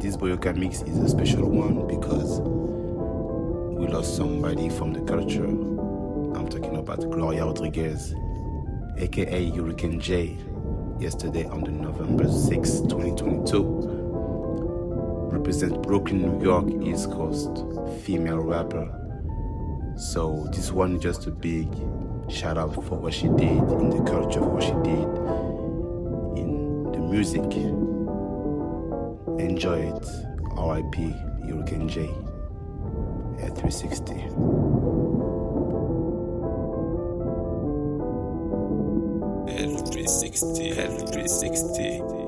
this Boyoka mix is a special one because we lost somebody from the culture. I'm talking about Gloria Rodriguez, aka Hurricane G, yesterday on the November 6, 2022. Represent Brooklyn, New York, East Coast, female rapper. So this one is just a big shout out for what she did in the culture, for what she did in the music. Enjoy it. RIP Hurricane G. at 360. L360. L360.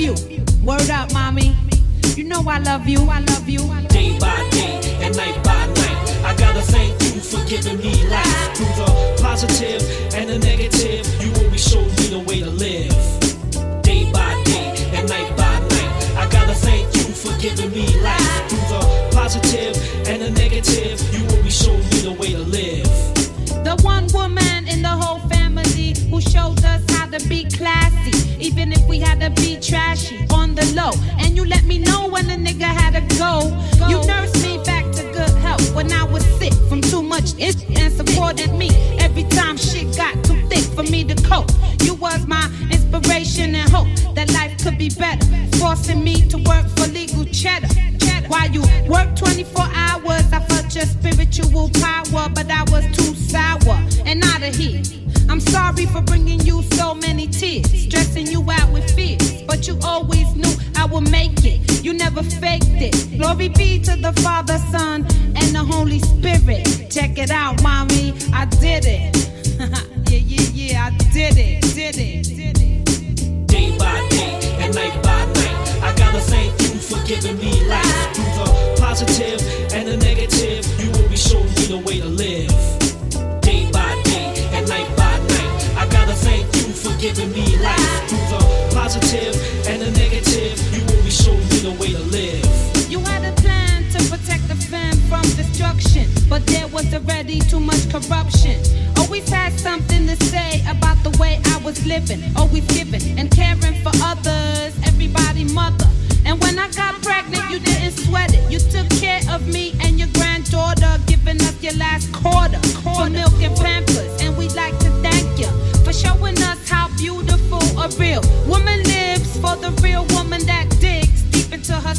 You. Word up, mommy. You know I love you. I love you. day by day and night by night. I gotta thank you for giving me life. Through the positive and the negative, you always showed me the way to live. Day by day and night by night. I gotta thank you for giving me life. Through the positive and the negative, you always showed me the way to live. The one woman in the whole family who showed us how to be classy, even if we had to be trashy on the low. And you let me know when a nigga had to go. You nursed me back to good health when I was sick from too much ish and supported me every time shit got too thick for me to cope. You was my inspiration and hope that life could be better, forcing me to work for legal cheddar. While you work 24 hours, I felt your spiritual power, but I was too sour and out of here. I'm sorry for bringing you so many tears, stressing you out with fears, but you always knew I would make it. You never faked it. Glory be to the Father, Son, and the Holy Spirit. Check it out, mommy, I did it. yeah, yeah, yeah, I did it, did it, did it. day by day and night by night. I gotta thank you for giving me life. Through the positive and the negative, you always showed me the way to live. Giving me life. Through the positive and the negative, you always showed me the way to live. You had a plan to protect the fam from destruction, but there was already too much corruption. Always had something to say about the way I was living, always giving and caring for others, everybody mother. And when I got pregnant, you didn't sweat it. You took care of me and your granddaughter, giving us your last quarter for milk and pampers. And beautiful a real woman lives for the real woman that digs deep into her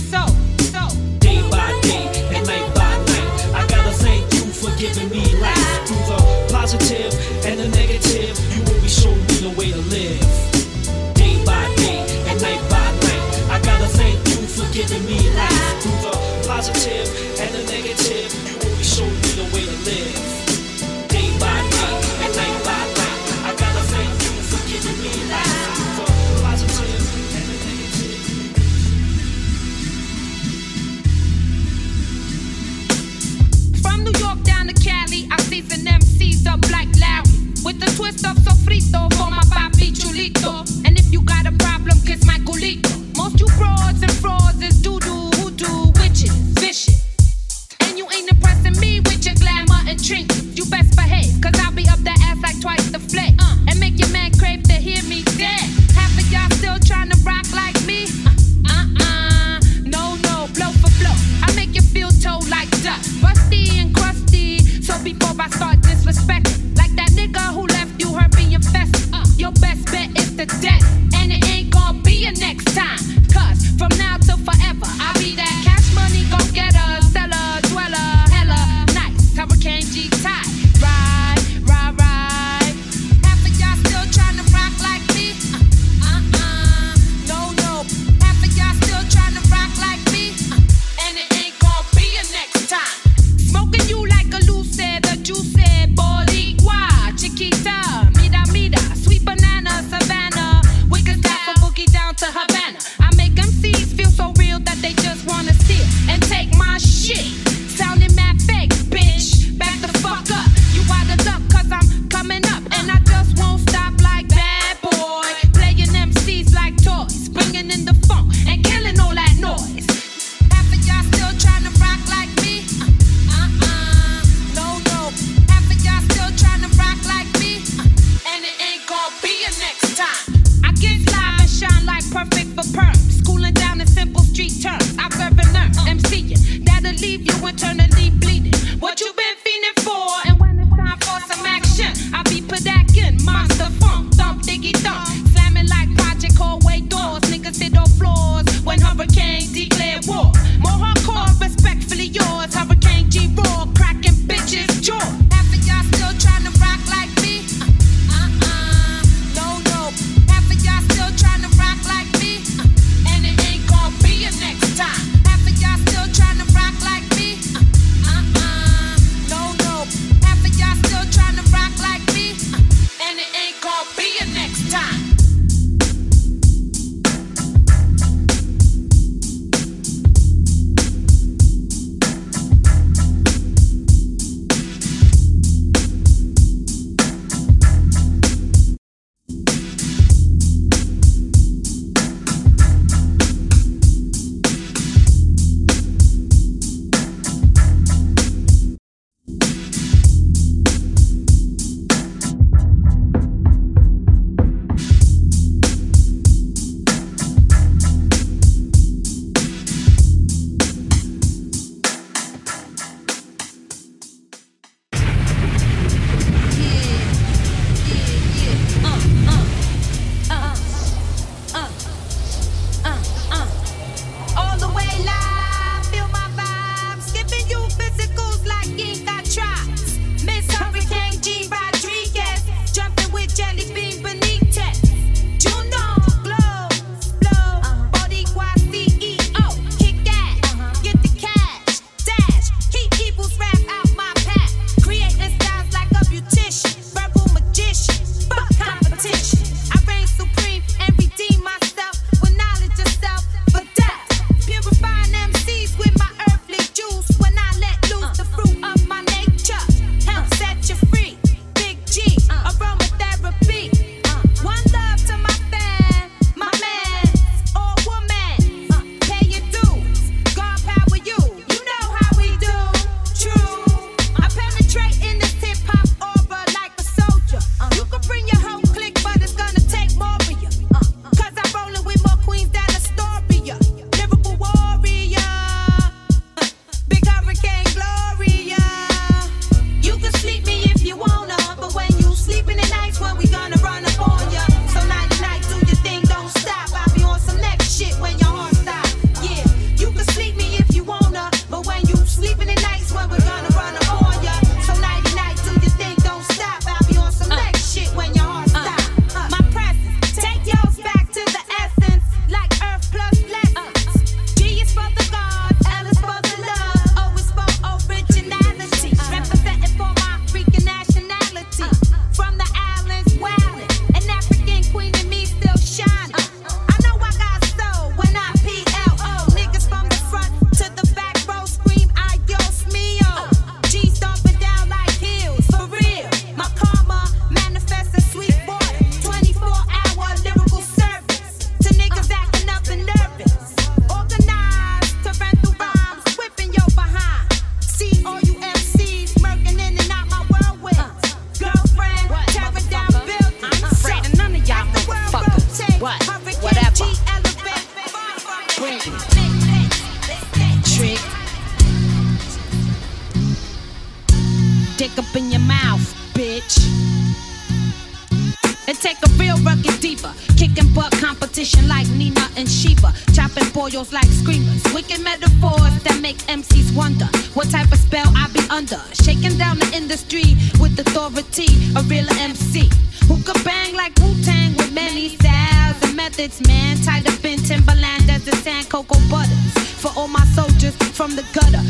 feels like screamers. Wicked metaphors that make MCs wonder what type of spell I be under. Shaking down the industry with authority, a real MC who could bang like Wu Tang with many styles and methods. Man, tied up in Timberland as the sand, cocoa butters. For all my soldiers from the gutter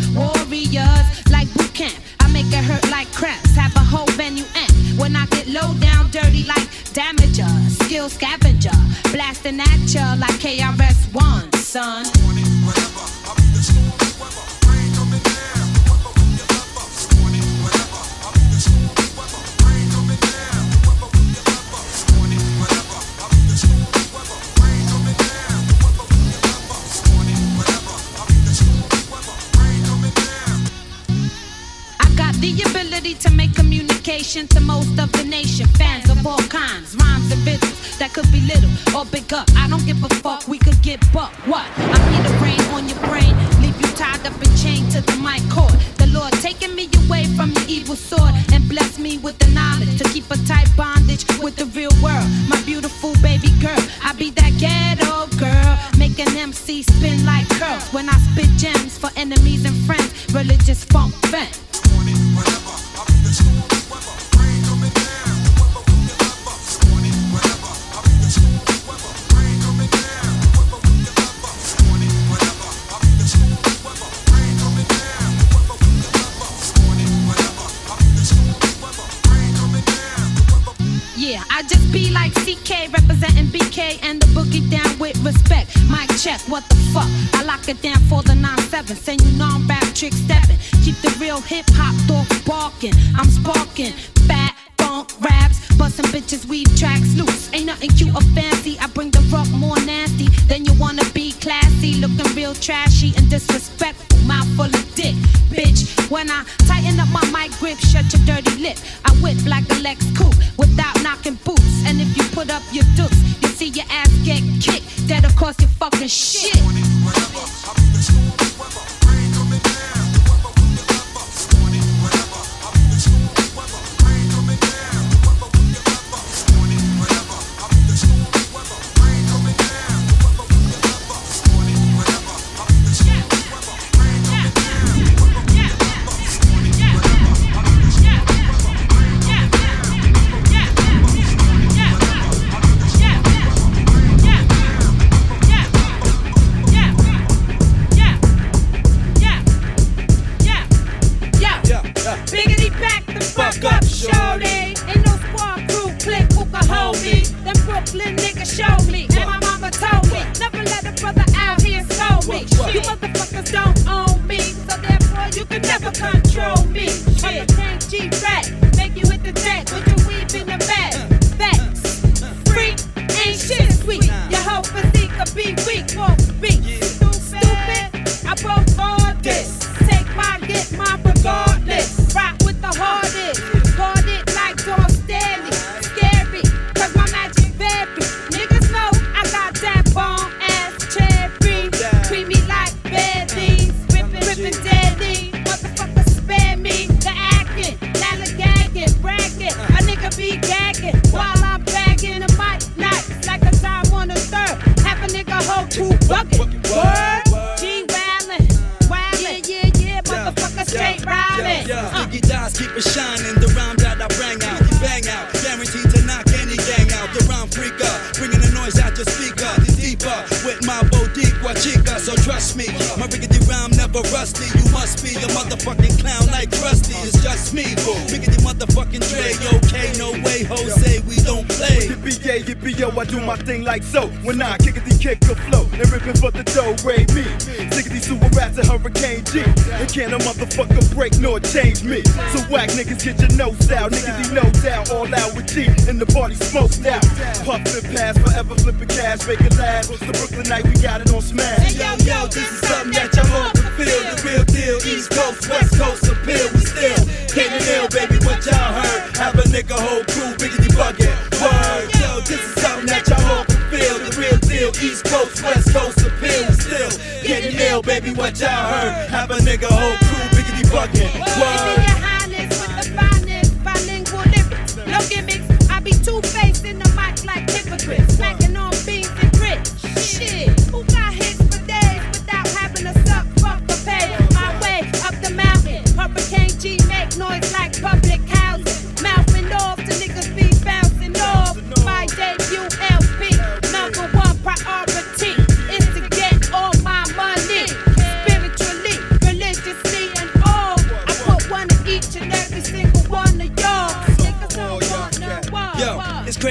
yeah, be yo, I do my thing like so. When I kick it, the kick a flow. They ripping for the dough, Ray me. Sickety super rats and Hurricane G. And can't a motherfucker break nor change me. So whack niggas get your nose out. Niggas, they no doubt. All out with G. And the party smokes out. Puffin' past forever flipping cash, make it last. The Brooklyn night, we got it on smash. Hey, yo, yo, this is something that y'all can feel. The real deal, East Coast, West Coast appeal. We still hitting ill, baby. What y'all heard? Have a nigga whole crew, biggity Buggin' word. Yo, this is something that y'all all can feel. The real deal, East Coast, West Coast appeal. Still getting ill, baby, what y'all heard. Have a nigga whole crew biggity bucking. Word. No gimmicks, I be two faced in the mic like hypocrites, smacking on beans and grit. Shit, who got hits for days without having suck pay? My way up the mountain, Hurricane G make noise like public housing. debut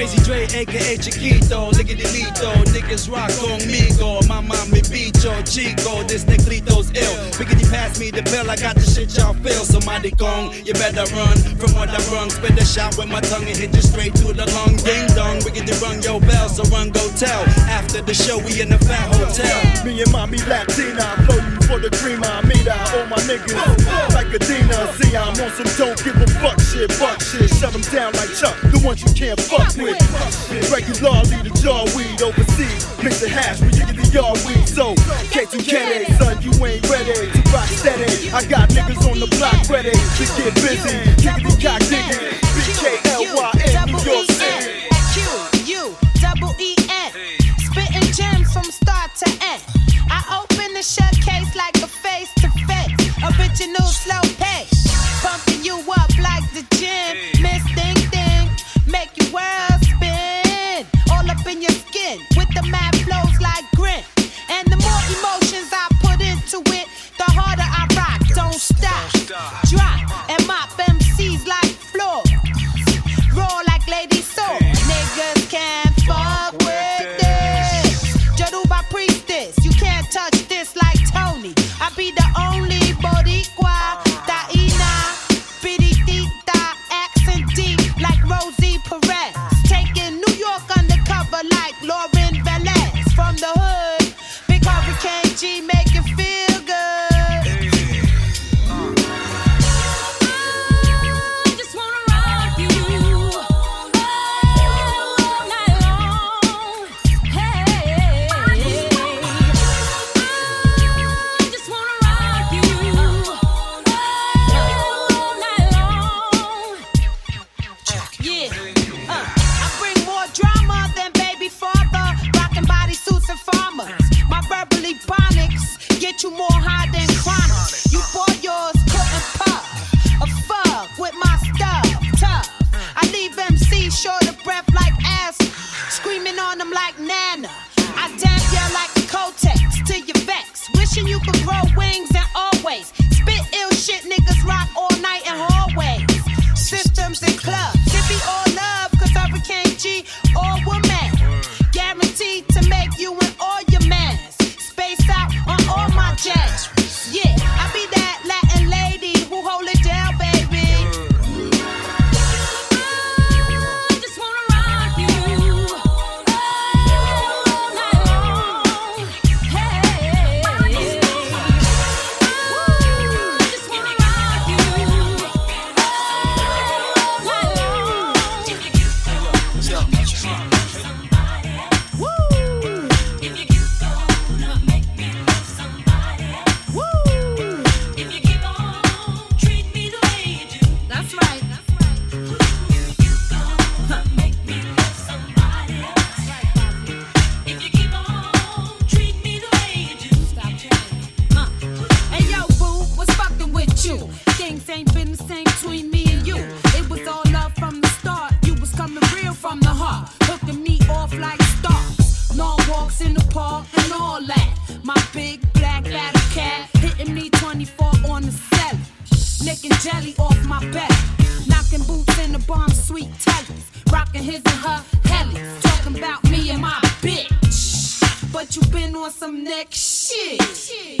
Crazy Dre, aka Chiquito, lickety lito. Oh. Niggas rock on me, go. My mommy bicho, chico. This Negrito's ill. Biggity pass me the pill, I got the shit y'all feel. Somebody gone, you better run from what I run. Spit a shot with my tongue and hit you straight to the lung. Ding dong, wiggity run your bell, so run go tell. After the show, we in the fat hotel. Me and mommy Latina, blow you for the cream, I meet all my niggas. Like Adina, see, I'm on some don't give a fuck shit, fuck shit. Shut them down like Chuck, the ones you can't fuck with. Regularly, the jar weed overseas. Mix the hash when you get the yard weed. So, can't you get it, son? You ain't ready to rock steady. I got niggas on the block ready to get busy. Kickity cock digging. BKLYN, New York City. Q U double E N. Spitting gems from start to end. I open the shut case like a face to face. Original slow pace. Pumping between me and you. It was all love from the start. You was coming real from the heart, hooking me off like stars. Long walks in the park and all that. My big black battle cat hitting me 24 on the celly. Licking jelly off my back. Knocking boots in the bomb sweet tellies. Rocking his and her hellies. Talking about me and my bitch. But you been on some next shit.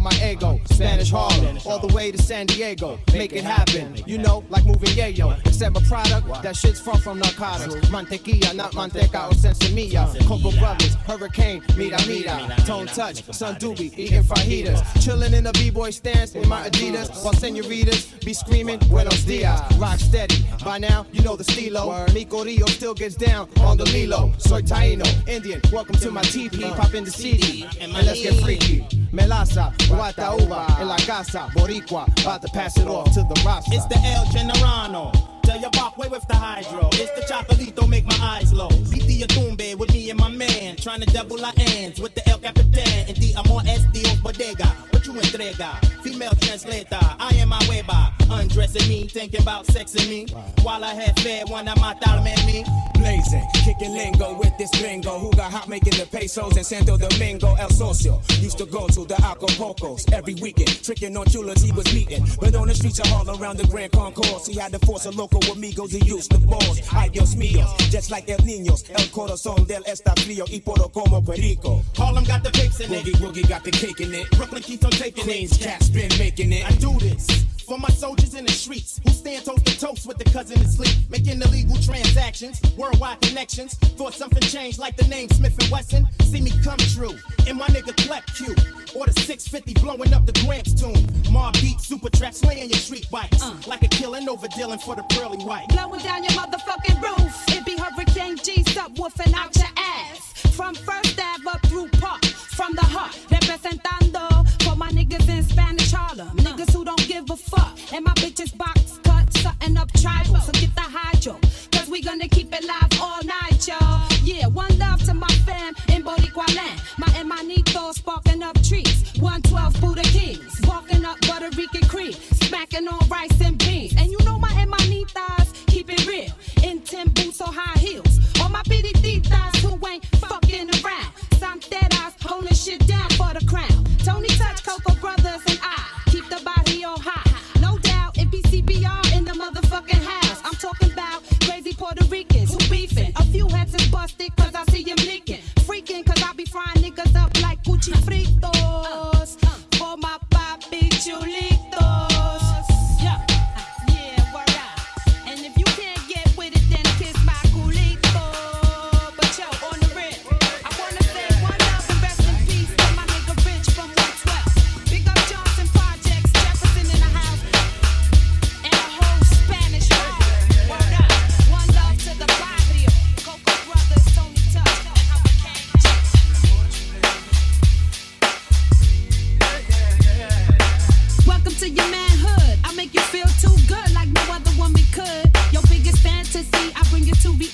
My go my ego. Spanish Harlem, all the way to San Diego. Make it happen, you know, like moving yayo. Except my product, that shit's far from narcotics. Mantequilla, not manteca or sensimilla. Coco Brothers, Hurricane, mira mira. Tone Touch, Son Doobie, eating fajitas. Chilling in a b-boy stance in my Adidas. While senoritas be screaming, buenos dias. Rock steady, by now, you know the stilo. Mico Rio still gets down on the Lilo. Soy Taino, Indian, welcome to my TP. Pop in the CD, and let's get freaky. Melaza, Guata Uva, en la casa, Boricua, about to pass it off to the Rasta. It's the El Generano. Tell your Parkway with the hydro. It's the chocolito, make my eyes low. Viti Yatumbe with me and my man. Trying to double our ends with the El Capitan. And the Amor Dios Bodega. What you entrega? Female translator. I am my weba. Undressing me, thinking about sexing me. While I had fed one of my en me. blazing, kicking lingo with this gringo who got hot making the pesos in Santo Domingo, El Socio. Used to go to the Acapulcos every weekend, tricking on chulas he was meeting. But on the streets of Harlem around the Grand Concourse, he had to force a local amigos he used to boss. Ay Dios míos, just like El Niños, El Corazón del Estafrio y Poro como Perico. Harlem got the pics in it. Boogie Woogie got the cake in it. Brooklyn keeps on taking Queens cats been making it. I do this for my soldiers in the streets who stand toast to toast with the cousin asleep, making illegal transactions, worldwide connections. Thought something changed like the name Smith and Wesson. See me come true in my nigga Clep Q. Or the 650 blowing up the Gramps tune. Mob beat, super tracks, slaying your street bikes. Uh. Like a killing over dealing for the pearly white. blowing down your motherfucking roof. To reality.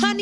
Honey,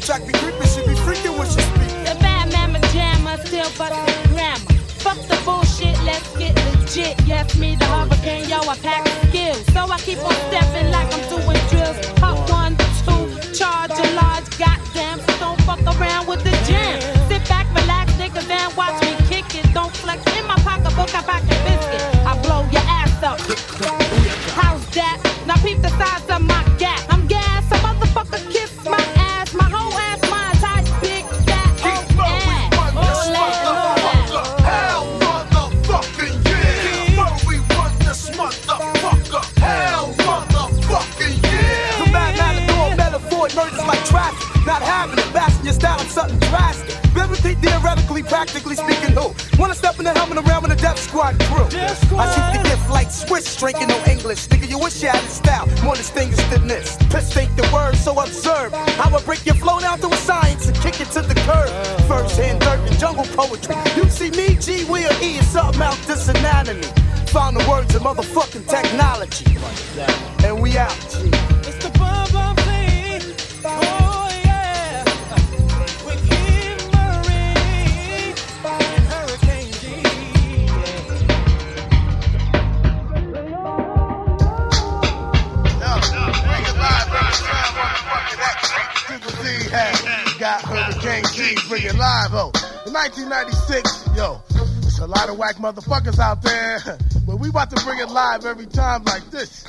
track be creeping, she be freaking when she speak. The bad mama jammer still bustin' grammar. Fuck the bullshit, let's get legit. Yes, me the hurricane, yo, I pack skills. So I keep on stepping like I'm doing Swiss drinking no English. Nigga, you wish you had the style. More distinguished than this. Piss ain't the word, so observe. I will break your flow down to a science and kick it to the curb. First hand third in jungle poetry. You see me, G, we or E, it's something out this anatomy. Found the words of motherfucking technology. And we out. got Hurricane King bringing live, oh. 1996, yo, it's a lot of whack motherfuckers out there, but we about to bring it live every time like this.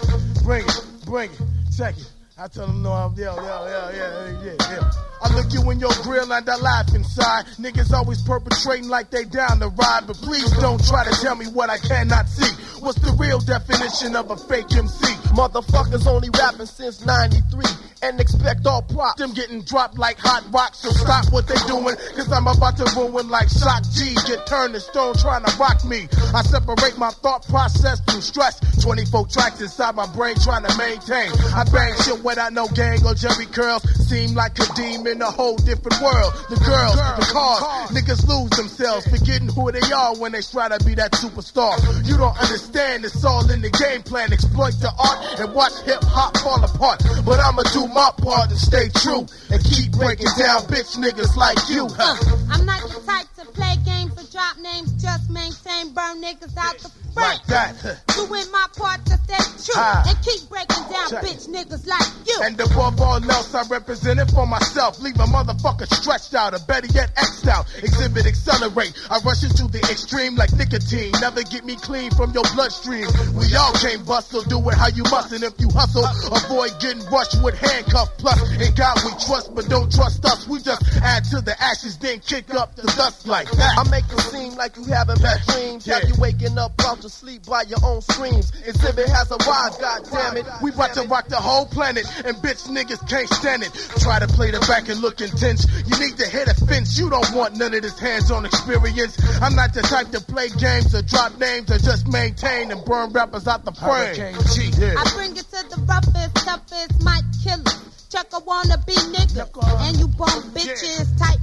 Bring it, bring it, check it. I tell them no, I'm, yo, yo, yo, yeah. yo, yo. I look you in your grill and I laugh inside. Niggas always perpetrating like they down the ride, but please don't try to tell me what I cannot see. What's the real definition of a fake MC? Motherfuckers only rapping since 93 and expect all props. Them getting dropped like hot rocks, so stop what they doing, cause I'm about to ruin like Shock G. Get turned to stone trying to rock me. I separate my thought process through stress. 24 tracks inside my brain trying to maintain. I bang shit without no gang or Jheri Curls. Seem like a demon in a whole different world. The girls, the cars, niggas lose themselves, forgetting who they are when they try to be that superstar. You don't understand, it's all in the game plan. Exploit the art and watch hip hop fall apart. But I'ma do my part and stay true and keep breaking down bitch niggas like you. Huh? I'm not the type to play games or drop names, just maintain, burn niggas out the frame. Like that. Doing my part to stay true Ah. and keep breaking down Check. bitch niggas like you. And above all else, I represent it for myself. Leave a motherfucker stretched out, or better yet, X'd out. Xzibit, accelerate. I rush into the extreme like nicotine. Never get me clean from your bloodstream. We all can't bust, so do it how you must. And if you hustle, avoid getting rushed with handcuffs. Plus, in God we trust, but don't trust us. We just add to the ashes, then kick up the dust like that. I make it seem like you having bad dreams. Have you waking up out to sleep by your own screams. Xzibit has a wise, goddammit. We about to rock the whole planet, and bitch niggas can't stand it. Try to play the back and look intense. You need to hit a fence. You don't want none of this hands-on experience. I'm not the type to play games or drop names or just maintain and burn rappers out the frame. G, yeah. I bring it to the roughest, toughest, might killers. Chuck a wanna be nigga, and you bum bitches, type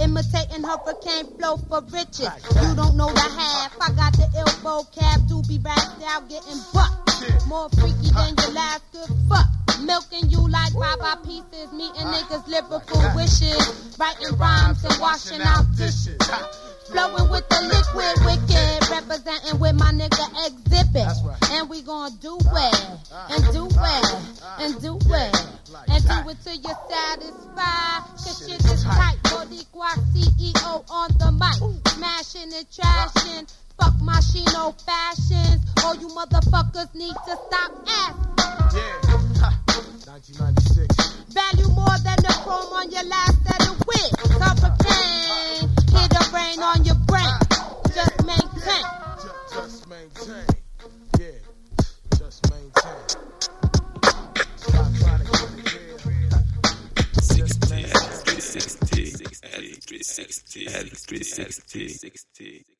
imitating hurricane flow for riches. You don't know the half. I got the ill vocab, do be racked out, getting bucked. More freaky than your last good fuck. Milking you like baba pieces, meeting niggas lyrical wishes, writing rhymes and washing out dishes. Flowing with the liquid wicked, representing with my nigga Xzibit. And we gon' do it, and do it, and do it, and do it till you're satisfied. Cause shit is tight, Boricua CEO on the mic. Smashing and trashing, fuck my Shino fashions. All you motherfuckers need to stop asking. Yeah. 1996. Value more than the chrome on your last set of wigs. Hurricane, hit a rain on your brain. Just maintain. Just, just maintain. Yeah. Just maintain. Stop trying to get it here. 60, 360, 360, 360.